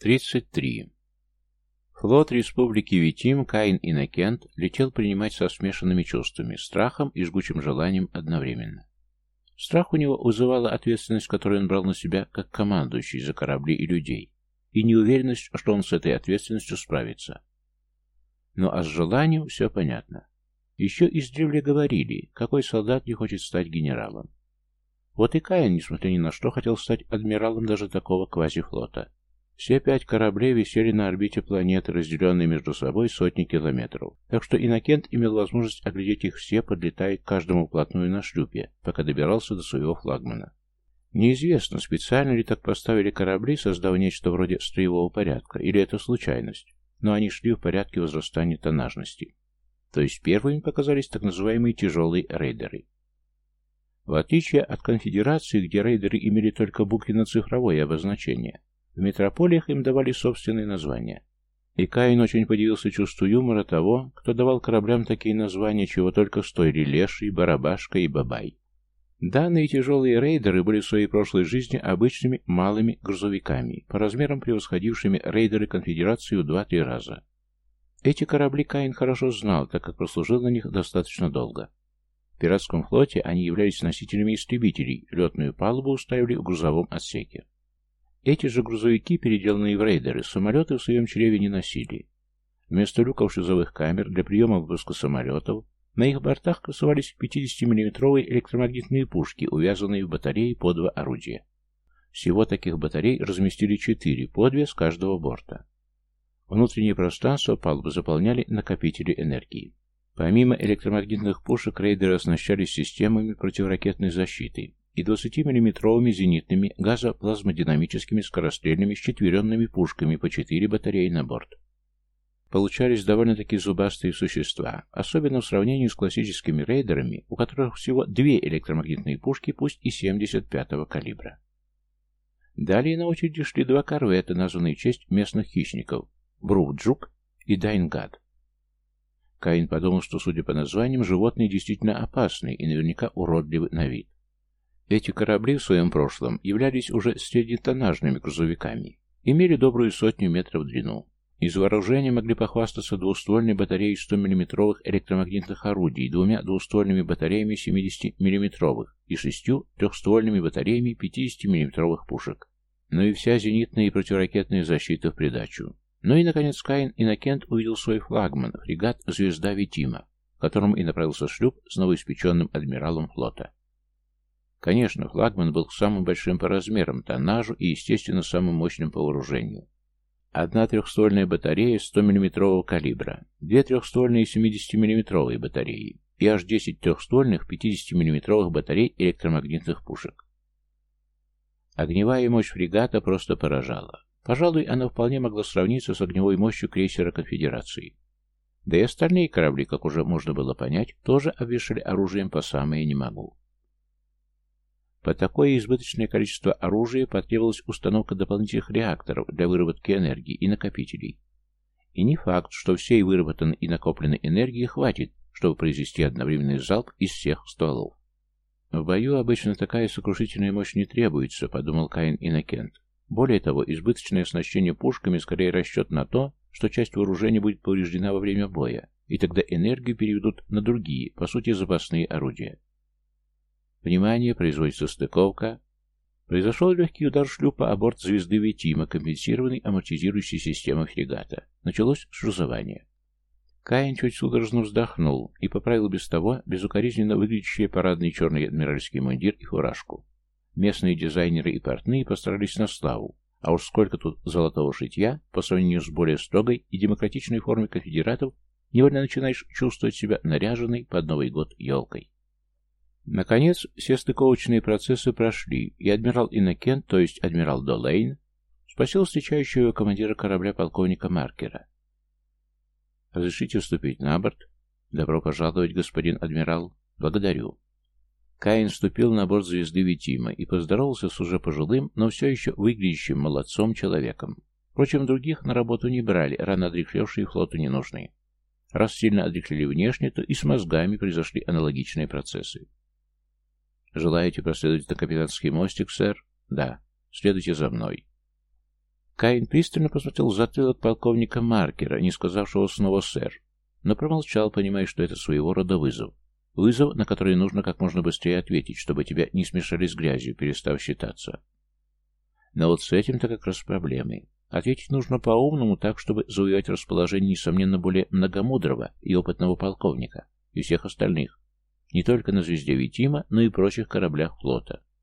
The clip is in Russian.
33. Флот Республики Витим Каин Иннокент летел принимать со смешанными чувствами, страхом и жгучим желанием одновременно. Страх у него вызывала ответственность, которую он брал на себя как командующий за корабли и людей, и неуверенность, что он с этой ответственностью справится. Ну а с желанием все понятно. Еще издревле говорили, какой солдат не хочет стать генералом. Вот и Каин, несмотря ни на что, хотел стать адмиралом даже такого квазифлота. Все пять кораблей висели на орбите планеты, разделенные между собой сотни километров, так что Иннокент имел возможность оглядеть их все, подлетая к каждому вплотную на шлюпе, пока добирался до своего флагмана. Неизвестно, специально ли так поставили корабли, создав нечто вроде строевого порядка, или это случайность, но они шли в порядке возрастания тоннажности. То есть первыми показались так называемые тяжелые рейдеры. В отличие от конфедерации, где рейдеры имели только буквенно-цифровое обозначение, в метрополиях им давали собственные названия. И Каин очень подивился чувству юмора того, кто давал кораблям такие названия, чего только стоили Леший, Барабашка и Бабай. Данные тяжелые рейдеры были в своей прошлой жизни обычными малыми грузовиками, по размерам превосходившими рейдеры конфедерации в два-три раза. Эти корабли Каин хорошо знал, так как прослужил на них достаточно долго. В пиратском флоте они являлись носителями истребителей, летную палубу уставили в грузовом отсеке. Эти же грузовики, переделанные в рейдеры, самолеты в своем чреве не носили. Вместо люков шизовых камер для приема выпуска самолетов на их бортах красовались 50-миллиметровые электромагнитные пушки, увязанные в батареи по два орудия. Всего таких батарей разместили четыре, по две с каждого борта. Внутреннее пространство палубы заполняли накопители энергии. Помимо электромагнитных пушек, рейдеры оснащались системами противоракетной защиты, и 20-мм зенитными газоплазмодинамическими скорострельными счетверенными пушками по 4 батареи на борт. Получались довольно-таки зубастые существа, особенно в сравнении с классическими рейдерами, у которых всего две электромагнитные пушки, пусть и 75-го калибра. Далее на очереди шли два корвета, названные в честь местных хищников – Бруфджук и Дайнгад. Каин подумал, что, судя по названиям, животные действительно опасны и наверняка уродливы на вид. Эти корабли в своем прошлом являлись уже среднетоннажными грузовиками, имели добрую сотню метров в длину. Из вооружения могли похвастаться двуствольной батареей 100 мм электромагнитных орудий, двумя двуствольными батареями 70 мм и шестью трехствольными батареями 50 мм пушек. Ну и вся зенитная и противоракетная защита в придачу. Ну и, наконец, Каин Иннокент увидел свой флагман, фрегат «Звезда Витима», в котором и направился шлюп с новоиспеченным адмиралом флота. Конечно, флагман был самым большим по размерам, тоннажу и, естественно, самым мощным по вооружению. Одна трехствольная батарея 100 мм калибра, две трехствольные 70 мм батареи и аж 10 трехствольных 50 мм батарей электромагнитных пушек. Огневая мощь фрегата просто поражала. Пожалуй, она вполне могла сравниться с огневой мощью крейсера Конфедерации. Да и остальные корабли, как уже можно было понять, тоже обвешали оружием по самое не могу. По такое избыточное количество оружия потребовалась установка дополнительных реакторов для выработки энергии и накопителей. И не факт, что всей выработанной и накопленной энергии хватит, чтобы произвести одновременный залп из всех стволов. В бою обычно такая сокрушительная мощь не требуется, подумал Каин Иннокент. Более того, избыточное оснащение пушками скорее расчет на то, что часть вооружения будет повреждена во время боя, и тогда энергию переведут на другие, по сути, запасные орудия. Внимание, производится стыковка. Произошел легкий удар шлюпа о борт звезды Витима, компенсированный амортизирующей системой фрегата. Началось шлюзование. Каин чуть судорожно вздохнул и поправил без того безукоризненно выглядящий парадный черный адмиральский мундир и фуражку. Местные дизайнеры и портные постарались на славу, а уж сколько тут золотого шитья, по сравнению с более строгой и демократичной формой конфедератов, невольно начинаешь чувствовать себя наряженной под Новый год елкой. Наконец, все стыковочные процессы прошли, и адмирал Иннокент, то есть адмирал Долейн, спросил встречающего командира корабля полковника Маркера. «Разрешите вступить на борт?» «Добро пожаловать, господин адмирал. Благодарю». Каин вступил на борт звезды Витима и поздоровался с уже пожилым, но все еще выглядящим молодцом человеком. Впрочем, других на работу не брали, рано отрехлевшие флоту не нужны. Раз сильно отрехлели внешне, то и с мозгами произошли аналогичные процессы. «Желаете проследовать на капитанский мостик, сэр?» «Да. Следуйте за мной». Каин пристально посмотрел в затылок полковника Маркера, не сказавшего снова «сэр», но промолчал, понимая, что это своего рода вызов. Вызов, на который нужно как можно быстрее ответить, чтобы тебя не смешали с грязью, перестав считаться. Но вот с этим-то как раз проблемы. Ответить нужно по-умному, так, чтобы завоевать расположение, несомненно, более многомудрого и опытного полковника, и всех остальных, не только на звезде Витима, но и прочих кораблях флота.